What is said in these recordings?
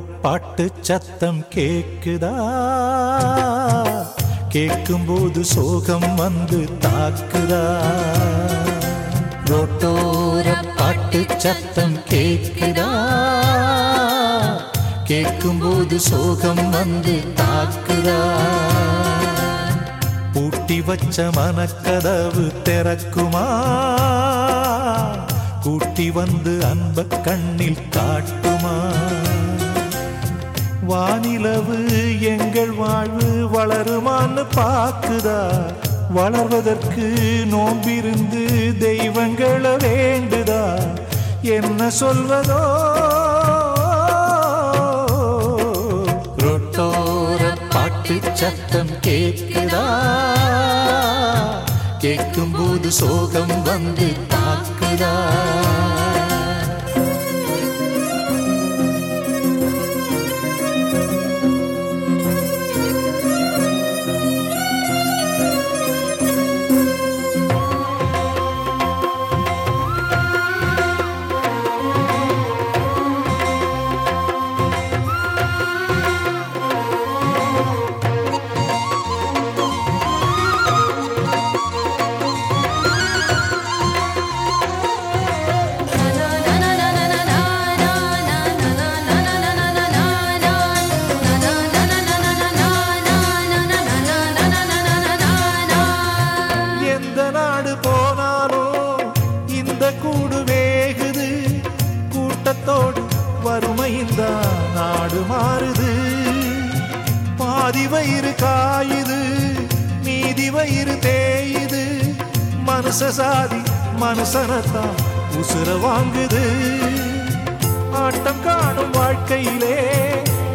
ரோட்டோர சத்தம் கேக்குதா? கேட்கும்போது சோகம் வந்து தாக்குதா? ரோட்டோர பாட்டு சத்தம் கேட்குதா கேட்கும்போது சோகம் வந்து தாக்குதா? பூட்டி வச்ச மனக்கதவு திறக்குமா? கூட்டி வந்து அன்ப கண்ணில் காட்டுமா? வானிலவு எங்கள் வாழ்வு வளருமான்னு பார்க்குதா? வளர்வதற்கு நோம்பிருந்து தெய்வங்களை வேண்டுதா? என்ன சொல்வதோ? ரொட்டோர பாட்டு சத்தம் கேக்குதா? கேட்கும்போது சோகம் வந்து தாக்குதா? பாதி வயிறு காயுது மீதி வயிறு தேயுது. மனுஷ சாதி மனுஷனத்தான் உசுர வாங்குது. ஆட்டம் காணும் வாழ்க்கையிலே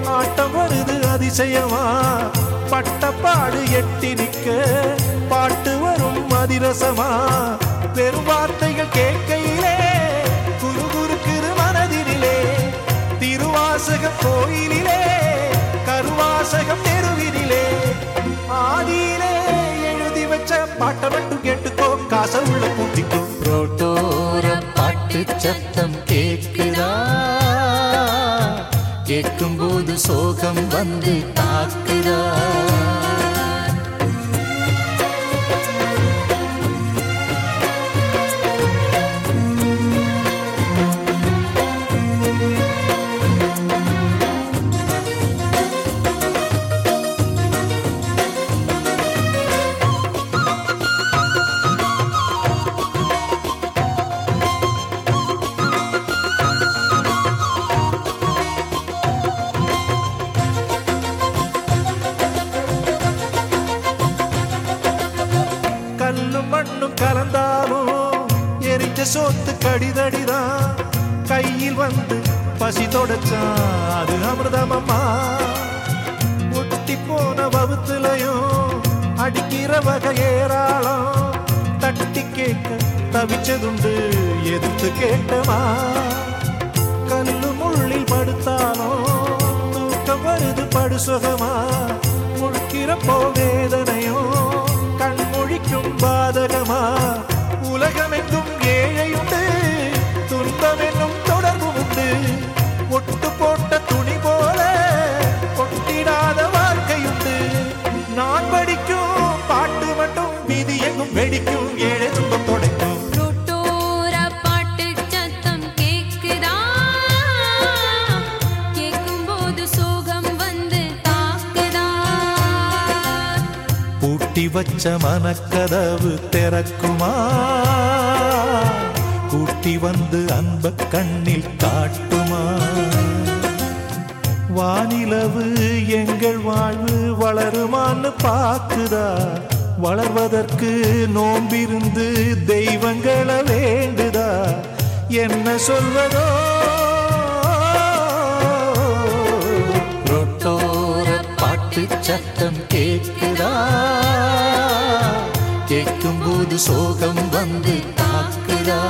ஆட்டம் வருது அதிசயமா. பட்டப்பாடு எட்டி நிற்க பாட்டு வரும் அதிரசமா. பெரும் வார்த்தைகள் கேட்கையிலே குரு குறுக்குறு மனதினிலே. திருவாசக கோயிலிலே கருவாசகம் பாட்டை மட்டும் கேட்டுக்கோ. காச உள்ள பூட்டிக்கோ ரோட்டோர பாட்டு சத்தம் கேட்குதா கேட்கும் போது சோகம் வந்து தாக்குதா? எரிஞ்ச சோத்து கடிதடிதான் கையில் வந்து பசி தொடச்சா அது அமிர்தமம்மா. ஒட்டி போன வகுத்துலையும் அடிக்கிற வகை ஏராளம். தட்டி கேட்க தவிச்சதுண்டு எதிர்த்து கேட்டமா. கல்லு முள்ளில் படுத்தாலும் தூக்கம் வருது படு சுகமா போவே வச்ச மனக்கதவு திறக்குமா? கூட்டி வந்து அன்ப கண்ணில் காட்டுமா? வானிலவு எங்கள் வாழ்வு வளருமான்னு பாக்குதா வளர்வதற்கு நோம்பிருந்து தெய்வங்களை வேண்டுதா? என்ன சொல்வதோ? ரொட்டோர பாட்டு சத்தம் கேட்கும் போது சோகம் வந்து தாக்குதா?